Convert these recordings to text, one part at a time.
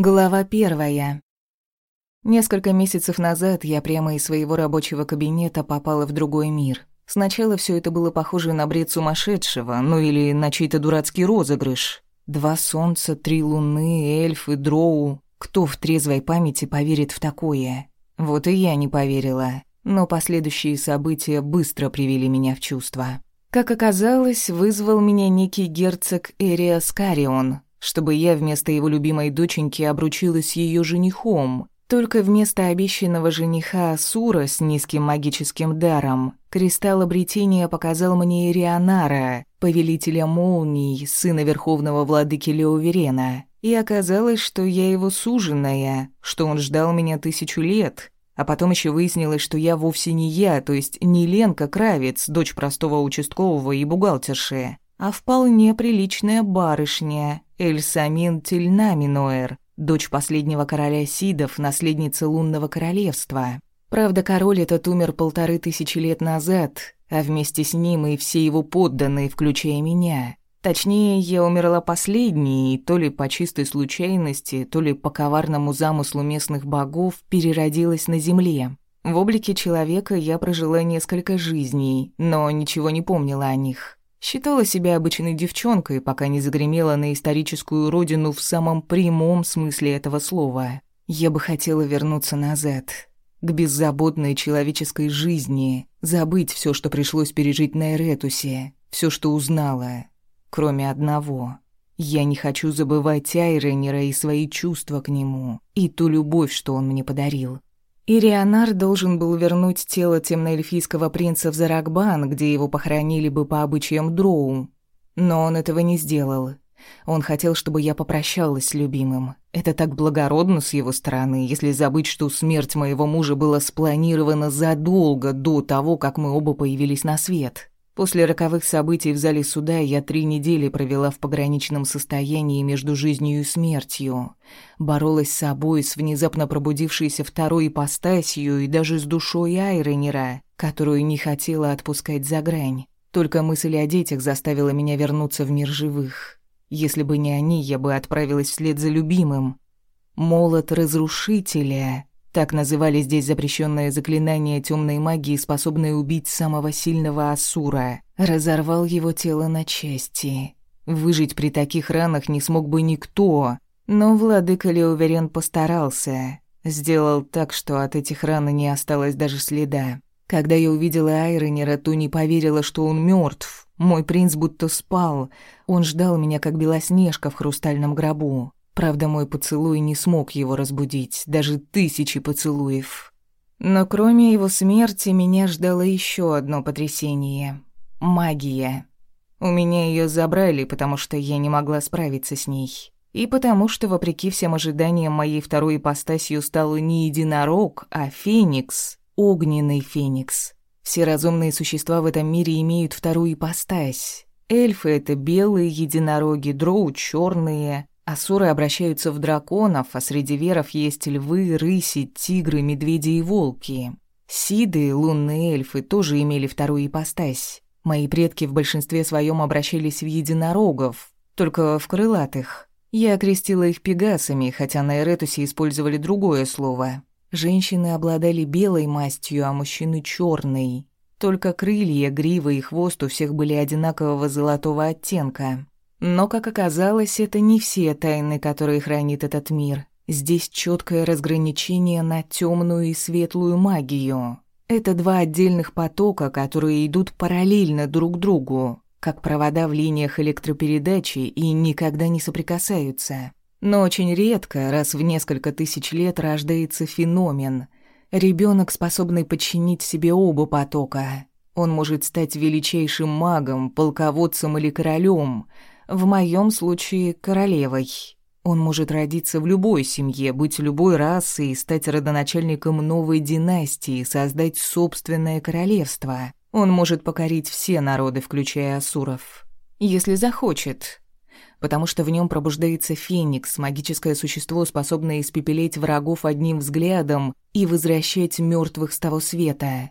Глава первая. Несколько месяцев назад я прямо из своего рабочего кабинета попала в другой мир. Сначала все это было похоже на бред сумасшедшего, ну или на чей-то дурацкий розыгрыш. Два солнца, три луны, эльфы, дроу. Кто в трезвой памяти поверит в такое? Вот и я не поверила. Но последующие события быстро привели меня в чувство. Как оказалось, вызвал меня некий герцог Эриас Карион, чтобы я вместо его любимой доченьки обручилась с ее женихом. Только вместо обещанного жениха Асура с низким магическим даром кристалл обретения показал мне Ирионара, повелителя молний, сына верховного владыки Леоверена. И оказалось, что я его суженая, что он ждал меня тысячу лет. А потом еще выяснилось, что я вовсе не я, то есть не Ленка Кравец, дочь простого участкового и бухгалтерши, а вполне приличная барышня, Эльсамин Тельнаминуэр, дочь последнего короля Сидов, наследница лунного королевства. Правда, король этот умер полторы тысячи лет назад, а вместе с ним и все его подданные, включая меня. Точнее, я умерла последней, то ли по чистой случайности, то ли по коварному замыслу местных богов переродилась на земле. В облике человека я прожила несколько жизней, но ничего не помнила о них. Считала себя обычной девчонкой, пока не загремела на историческую родину в самом прямом смысле этого слова. Я бы хотела вернуться назад, к беззаботной человеческой жизни, забыть все, что пришлось пережить на Эретусе, все, что узнала, кроме одного. Я не хочу забывать Айренера и свои чувства к нему, и ту любовь, что он мне подарил. Ирионар должен был вернуть тело темноэльфийского принца в Заракбан, где его похоронили бы по обычаям Дроу. Но он этого не сделал. Он хотел, чтобы я попрощалась с любимым. Это так благородно с его стороны, если забыть, что смерть моего мужа была спланирована задолго до того, как мы оба появились на свет. После роковых событий в зале суда я три недели провела в пограничном состоянии между жизнью и смертью. Боролась с собой, с внезапно пробудившейся второй ипостасью и даже с душой Айренера, которую не хотела отпускать за грань. Только мысль о детях заставила меня вернуться в мир живых. Если бы не они, я бы отправилась вслед за любимым. Молот разрушителя так называли здесь запрещенное заклинание темной магии, способное убить самого сильного Асура. Разорвал его тело на части. Выжить при таких ранах не смог бы никто. Но владыка Леуверен постарался. Сделал так, что от этих ран не осталось даже следа. Когда я увидела Айронера, то не поверила, что он мертв. Мой принц будто спал. Он ждал меня, как белоснежка в хрустальном гробу. Правда, мой поцелуй не смог его разбудить, даже тысячи поцелуев. Но кроме его смерти меня ждало еще одно потрясение — магия. У меня ее забрали, потому что я не могла справиться с ней. И потому что, вопреки всем ожиданиям, моей второй ипостасью стал не единорог, а феникс, огненный феникс. Все разумные существа в этом мире имеют вторую ипостась. Эльфы — это белые единороги, дроу — черные, Асуры обращаются в драконов, а среди веров есть львы, рыси, тигры, медведи и волки. Сиды, лунные эльфы, тоже имели вторую ипостась. Мои предки в большинстве своем обращались в единорогов, только в крылатых. Я окрестила их пегасами, хотя на Эретусе использовали другое слово. Женщины обладали белой мастью, а мужчины — черной. Только крылья, грива и хвост у всех были одинакового золотого оттенка. Но, как оказалось, это не все тайны, которые хранит этот мир. Здесь четкое разграничение на темную и светлую магию. Это два отдельных потока, которые идут параллельно друг другу, как провода в линиях электропередачи и никогда не соприкасаются. Но очень редко, раз в несколько тысяч лет, рождается феномен. Ребенок, способный подчинить себе оба потока. Он может стать величайшим магом, полководцем или королем — в моем случае королевой. Он может родиться в любой семье, быть любой расы и стать родоначальником новой династии, создать собственное королевство. Он может покорить все народы, включая асуров. Если захочет. Потому что в нем пробуждается феникс, магическое существо, способное испепелить врагов одним взглядом и возвращать мертвых с того света.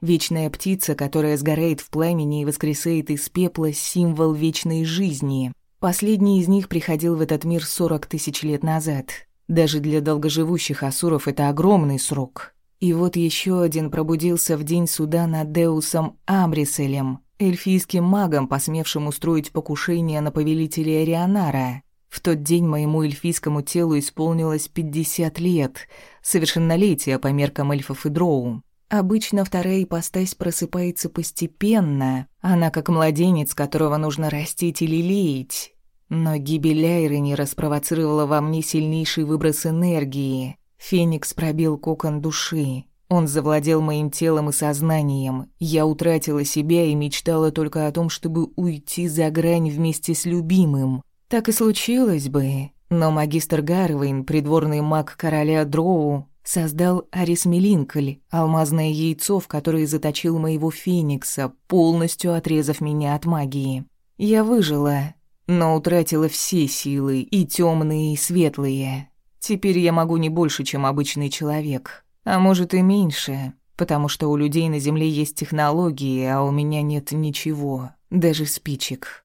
Вечная птица, которая сгорает в пламени и воскресает из пепла, символ вечной жизни. Последний из них приходил в этот мир сорок тысяч лет назад. Даже для долгоживущих асуров это огромный срок. И вот еще один пробудился в день суда над Деусом Амриселем, эльфийским магом, посмевшим устроить покушение на повелителя Рионара. В тот день моему эльфийскому телу исполнилось 50 лет, совершеннолетие по меркам эльфов и дроу. Обычно вторая ипостась просыпается постепенно, она как младенец, которого нужно растить или леять. Но гибель не распровоцировала во мне сильнейший выброс энергии. Феникс пробил кокон души. Он завладел моим телом и сознанием. Я утратила себя и мечтала только о том, чтобы уйти за грань вместе с любимым. Так и случилось бы. Но магистр Гарвейн, придворный маг короля Дроу, создал Арис Мелинколь, алмазное яйцо, в которое заточил моего феникса, полностью отрезав меня от магии. Я выжила, но утратила все силы, и темные, и светлые. Теперь я могу не больше, чем обычный человек, а может и меньше, потому что у людей на Земле есть технологии, а у меня нет ничего, даже спичек.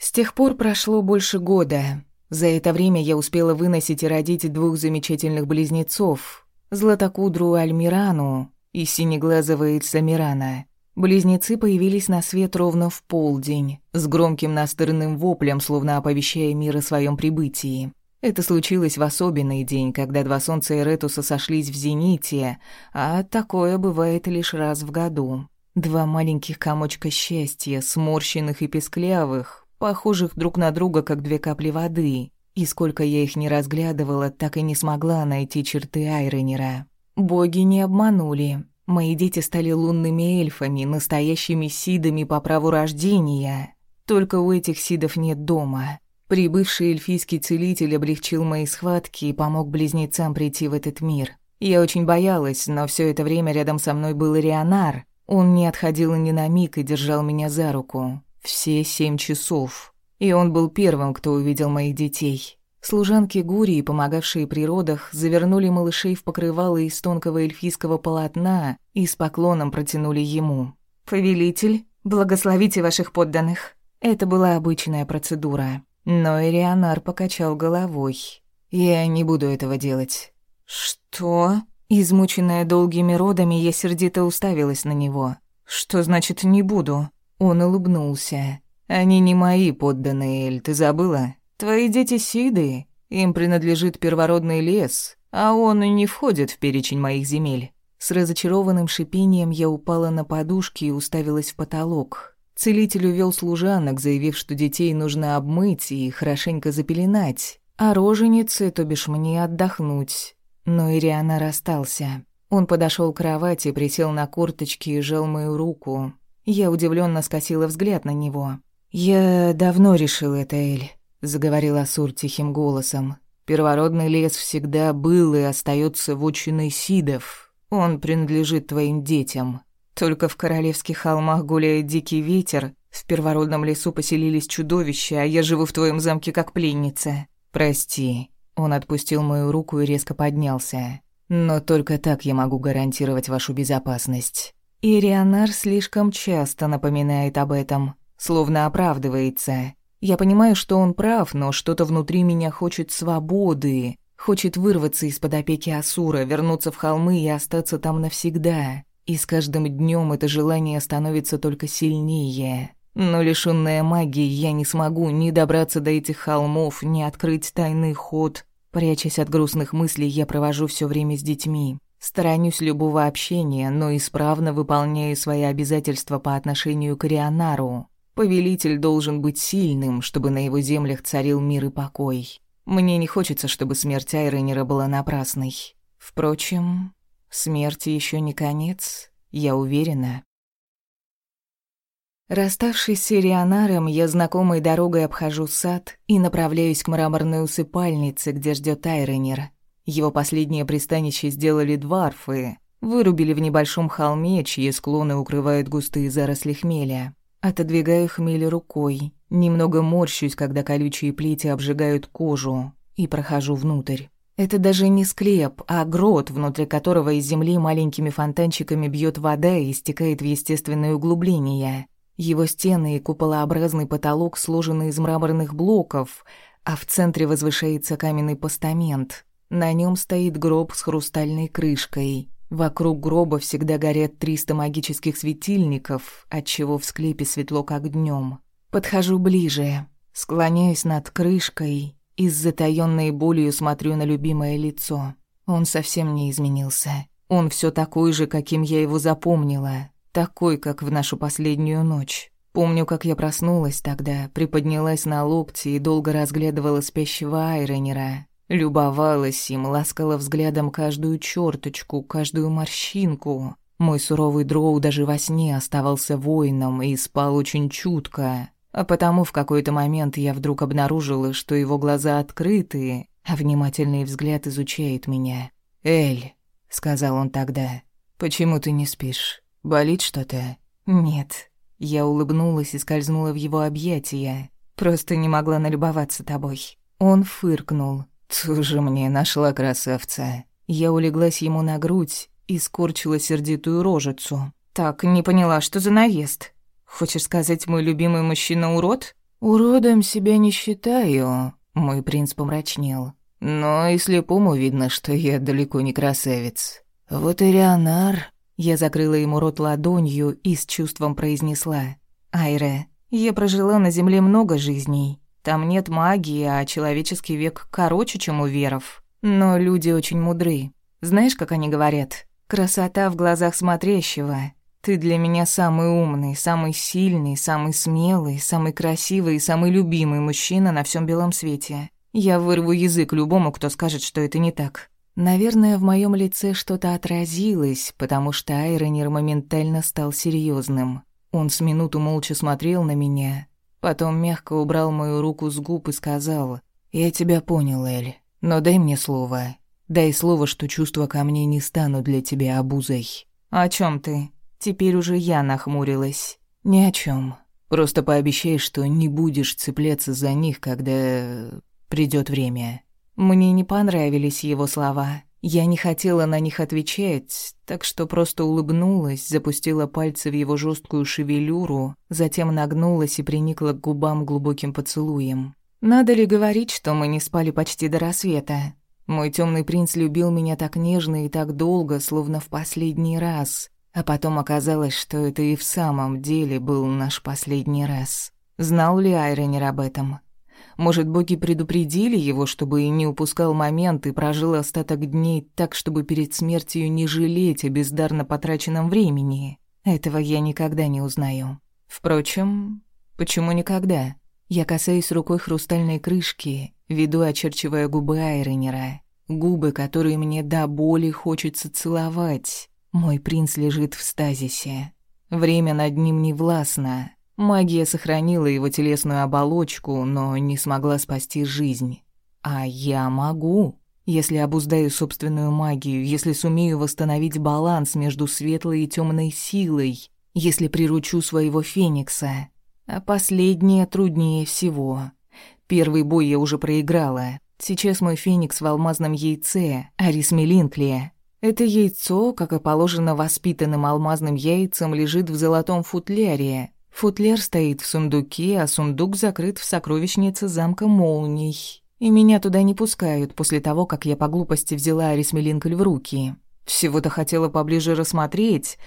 С тех пор прошло больше года, за это время я успела выносить и родить двух замечательных близнецов – Златокудру Альмирану и Синеглазого Ильсамирана. Близнецы появились на свет ровно в полдень, с громким настырным воплем, словно оповещая мир о своем прибытии. Это случилось в особенный день, когда два солнца Эретуса сошлись в зените, а такое бывает лишь раз в году. Два маленьких комочка счастья, сморщенных и песклявых, похожих друг на друга, как две капли воды. И сколько я их не разглядывала, так и не смогла найти черты Айренера. Боги не обманули. Мои дети стали лунными эльфами, настоящими сидами по праву рождения. Только у этих сидов нет дома. Прибывший эльфийский целитель облегчил мои схватки и помог близнецам прийти в этот мир. Я очень боялась, но все это время рядом со мной был Рионар. Он не отходил ни на миг и держал меня за руку. Все семь часов. И он был первым, кто увидел моих детей. Служанки Гурии, помогавшие при родах, завернули малышей в покрывало из тонкого эльфийского полотна и с поклоном протянули ему. «Повелитель, благословите ваших подданных». Это была обычная процедура. Но Ирианар покачал головой. «Я не буду этого делать». «Что?» Измученная долгими родами, я сердито уставилась на него. «Что значит «не буду»?» Он улыбнулся. «Они не мои подданные, Эль, ты забыла? Твои дети Сиды, им принадлежит первородный лес, а он и не входит в перечень моих земель». С разочарованным шипением я упала на подушки и уставилась в потолок. Целитель увел служанок, заявив, что детей нужно обмыть и хорошенько запеленать, а роженицы, то бишь мне, отдохнуть. Но Ириана расстался. Он подошел к кровати, присел на корточки и жал мою руку. Я удивленно скосила взгляд на него. «Я давно решил это, Эль», — заговорил Асур тихим голосом. «Первородный лес всегда был и остается вотчиной Сидов. Он принадлежит твоим детям. Только в королевских холмах гуляет дикий ветер, в первородном лесу поселились чудовища, а я живу в твоем замке как пленница. Прости». Он отпустил мою руку и резко поднялся. «Но только так я могу гарантировать вашу безопасность». И Рионар слишком часто напоминает об этом, словно оправдывается. Я понимаю, что он прав, но что-то внутри меня хочет свободы, хочет вырваться из-под опеки Асура, вернуться в холмы и остаться там навсегда. И с каждым днем это желание становится только сильнее. Но лишённая магии я не смогу ни добраться до этих холмов, ни открыть тайный ход. Прячась от грустных мыслей, я провожу все время с детьми. Сторонюсь любого общения, но исправно выполняю свои обязательства по отношению к Рионару. Повелитель должен быть сильным, чтобы на его землях царил мир и покой. Мне не хочется, чтобы смерть Айренера была напрасной. Впрочем, смерти еще не конец, я уверена. Расставшись с Ирионаром, я знакомой дорогой обхожу сад и направляюсь к мраморной усыпальнице, где ждет Айренер. Его последнее пристанище сделали дварфы, вырубили в небольшом холме, чьи склоны укрывают густые заросли хмеля. Отодвигаю хмель рукой, немного морщусь, когда колючие плети обжигают кожу, и прохожу внутрь. Это даже не склеп, а грот, внутри которого из земли маленькими фонтанчиками бьет вода и стекает в естественное углубление. Его стены и куполообразный потолок сложены из мраморных блоков, а в центре возвышается каменный постамент. На нем стоит гроб с хрустальной крышкой. Вокруг гроба всегда горят 300 магических светильников, отчего в склепе светло как днем. Подхожу ближе, склоняюсь над крышкой и с затаённой болью смотрю на любимое лицо. Он совсем не изменился. Он все такой же, каким я его запомнила, такой, как в нашу последнюю ночь. Помню, как я проснулась тогда, приподнялась на локти и долго разглядывала спящего Айронера. Любовалась им, ласкала взглядом каждую черточку, каждую морщинку. Мой суровый дроу даже во сне оставался воином и спал очень чутко. А потому в какой-то момент я вдруг обнаружила, что его глаза открыты, а внимательный взгляд изучает меня. «Эль», — сказал он тогда, — «почему ты не спишь? Болит что-то?» «Нет», я улыбнулась и скользнула в его объятия. Просто не могла налюбоваться тобой. Он фыркнул. «Тоже мне нашла красавца». Я улеглась ему на грудь и скорчила сердитую рожицу. «Так, не поняла, что за наезд? Хочешь сказать, мой любимый мужчина урод?» «Уродом себя не считаю», — мой принц помрачнел. «Но и слепому видно, что я далеко не красавец. Вот и Рионар я закрыла ему рот ладонью и с чувством произнесла. «Айре, я прожила на Земле много жизней. Там нет магии, а человеческий век короче, чем у веров. Но люди очень мудры. Знаешь, как они говорят? Красота в глазах смотрящего. Ты для меня самый умный, самый сильный, самый смелый, самый красивый и самый любимый мужчина на всем белом свете. Я вырву язык любому, кто скажет, что это не так. Наверное, в моем лице что-то отразилось, потому что Айронер моментально стал серьезным. Он с минуту молча смотрел на меня, потом мягко убрал мою руку с губ и сказал, «Я тебя понял, Эль, но дай мне слово. Дай слово, что чувства ко мне не станут для тебя обузой». «О чем ты?» Теперь уже я нахмурилась. «Ни о чем. Просто пообещай, что не будешь цепляться за них, когда придет время». Мне не понравились его слова. Я не хотела на них отвечать, так что просто улыбнулась, запустила пальцы в его жесткую шевелюру, затем нагнулась и приникла к губам глубоким поцелуем. Надо ли говорить, что мы не спали почти до рассвета? Мой темный принц любил меня так нежно и так долго, словно в последний раз. А потом оказалось, что это и в самом деле был наш последний раз. Знал ли Айренер об этом? Может, боги предупредили его, чтобы не упускал момент и прожил остаток дней так, чтобы перед смертью не жалеть о бездарно потраченном времени? Этого я никогда не узнаю. Впрочем, почему никогда? Я касаюсь рукой хрустальной крышки, веду, очерчивая губы Айренера. Губы, которые мне до боли хочется целовать. Мой принц лежит в стазисе. Время над ним не властно. Магия сохранила его телесную оболочку, но не смогла спасти жизнь. А я могу, если обуздаю собственную магию, если сумею восстановить баланс между светлой и темной силой, если приручу своего феникса. А последнее труднее всего. Первый бой я уже проиграла. Сейчас мой феникс в алмазном яйце, Арисме Линкли. Это яйцо, как и положено воспитанным алмазным яйцам, лежит в золотом футляре, Футляр стоит в сундуке, а сундук закрыт в сокровищнице замка молний. И меня туда не пускают после того, как я по глупости взяла Арисмелинколь в руки. Всего-то хотела поближе рассмотреть,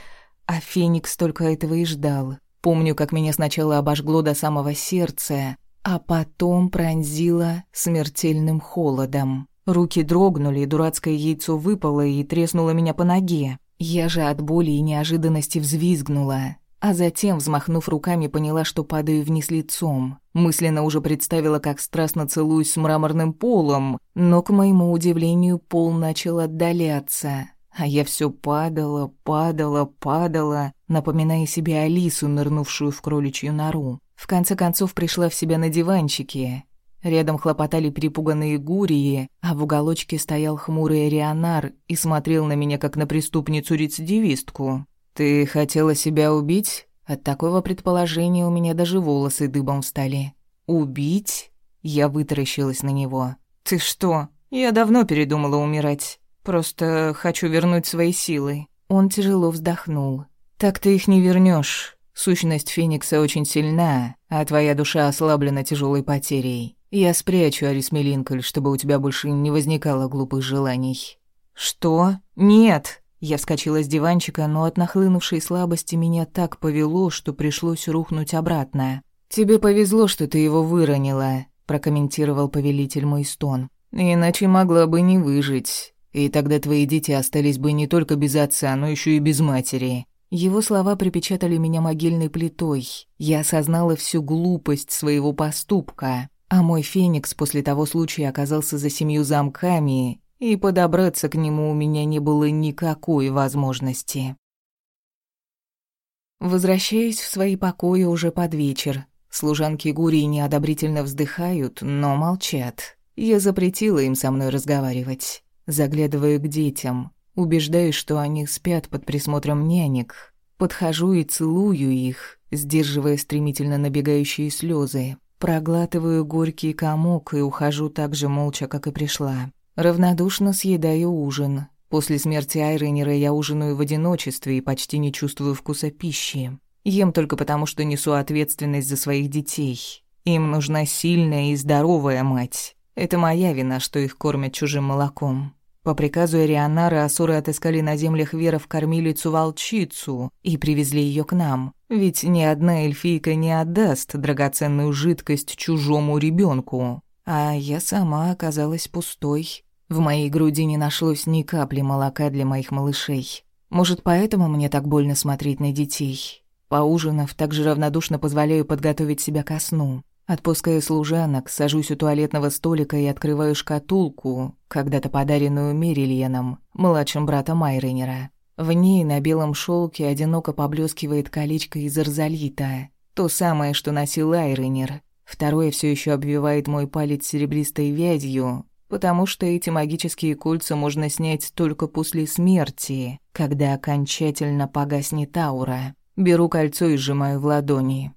а Феникс только этого и ждал. Помню, как меня сначала обожгло до самого сердца, а потом пронзило смертельным холодом. Руки дрогнули, дурацкое яйцо выпало и треснуло меня по ноге. Я же от боли и неожиданности взвизгнула а затем, взмахнув руками, поняла, что падаю вниз лицом. Мысленно уже представила, как страстно целуюсь с мраморным полом, но, к моему удивлению, пол начал отдаляться. А я все падала, падала, падала, напоминая себе Алису, нырнувшую в кроличью нору. В конце концов пришла в себя на диванчике. Рядом хлопотали перепуганные гурии, а в уголочке стоял хмурый Рионар и смотрел на меня, как на преступницу-рецидивистку. «Ты хотела себя убить?» От такого предположения у меня даже волосы дыбом встали. «Убить?» Я вытаращилась на него. «Ты что? Я давно передумала умирать. Просто хочу вернуть свои силы». Он тяжело вздохнул. «Так ты их не вернешь. Сущность Феникса очень сильна, а твоя душа ослаблена тяжелой потерей. Я спрячу Арисме Линколь, чтобы у тебя больше не возникало глупых желаний». «Что? Нет!» Я вскочила с диванчика, но от нахлынувшей слабости меня так повело, что пришлось рухнуть обратно. «Тебе повезло, что ты его выронила», — прокомментировал повелитель мой стон. «Иначе могла бы не выжить. И тогда твои дети остались бы не только без отца, но еще и без матери». Его слова припечатали меня могильной плитой. Я осознала всю глупость своего поступка. А мой феникс после того случая оказался за семью замками, и подобраться к нему у меня не было никакой возможности. Возвращаюсь в свои покои уже под вечер. Служанки Гурии неодобрительно вздыхают, но молчат. Я запретила им со мной разговаривать. Заглядываю к детям, убеждаюсь, что они спят под присмотром нянек. Подхожу и целую их, сдерживая стремительно набегающие слезы. Проглатываю горький комок и ухожу так же молча, как и пришла. Равнодушно съедаю ужин. После смерти Айренера я ужинаю в одиночестве и почти не чувствую вкуса пищи. Ем только потому, что несу ответственность за своих детей. Им нужна сильная и здоровая мать. Это моя вина, что их кормят чужим молоком. По приказу Эрианара асуры отыскали на землях веров кормилицу-волчицу и привезли ее к нам. Ведь ни одна эльфийка не отдаст драгоценную жидкость чужому ребенку. А я сама оказалась пустой. В моей груди не нашлось ни капли молока для моих малышей. Может, поэтому мне так больно смотреть на детей. Поужинав, также равнодушно позволяю подготовить себя ко сну. Отпускаю служанок, сажусь у туалетного столика и открываю шкатулку, когда-то подаренную Мерильеном, младшим братом Майренера. В ней на белом шелке одиноко поблескивает колечко из арзалита, то самое, что носил Айренер. Второе все еще обвивает мой палец серебристой вязью, потому что эти магические кольца можно снять только после смерти, когда окончательно погаснет аура. Беру кольцо и сжимаю в ладони.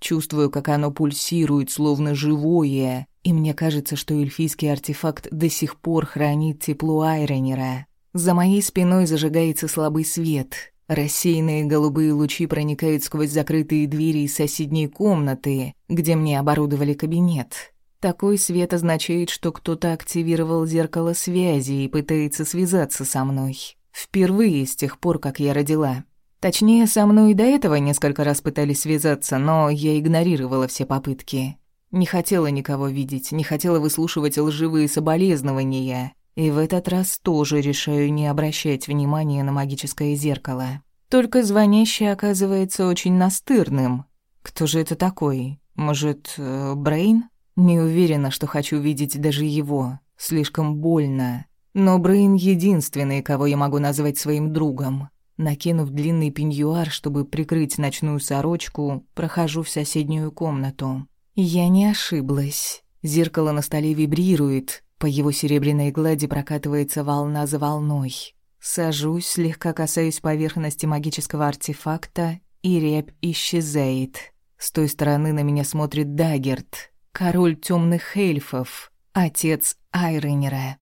Чувствую, как оно пульсирует, словно живое, и мне кажется, что эльфийский артефакт до сих пор хранит тепло Айронера. За моей спиной зажигается слабый свет. Рассеянные голубые лучи проникают сквозь закрытые двери из соседней комнаты, где мне оборудовали кабинет. Такой свет означает, что кто-то активировал зеркало связи и пытается связаться со мной. Впервые с тех пор, как я родила. Точнее, со мной и до этого несколько раз пытались связаться, но я игнорировала все попытки. Не хотела никого видеть, не хотела выслушивать лживые соболезнования. И в этот раз тоже решаю не обращать внимания на магическое зеркало. Только звонящий оказывается очень настырным. Кто же это такой? Может, э, Брейн? Не уверена, что хочу видеть даже его. Слишком больно. Но Брейн единственный, кого я могу назвать своим другом. Накинув длинный пеньюар, чтобы прикрыть ночную сорочку, прохожу в соседнюю комнату. Я не ошиблась. Зеркало на столе вибрирует, по его серебряной глади прокатывается волна за волной. Сажусь, слегка касаюсь поверхности магического артефакта, и рябь исчезает. С той стороны на меня смотрит Даггерт, король темных эльфов, отец Айренера.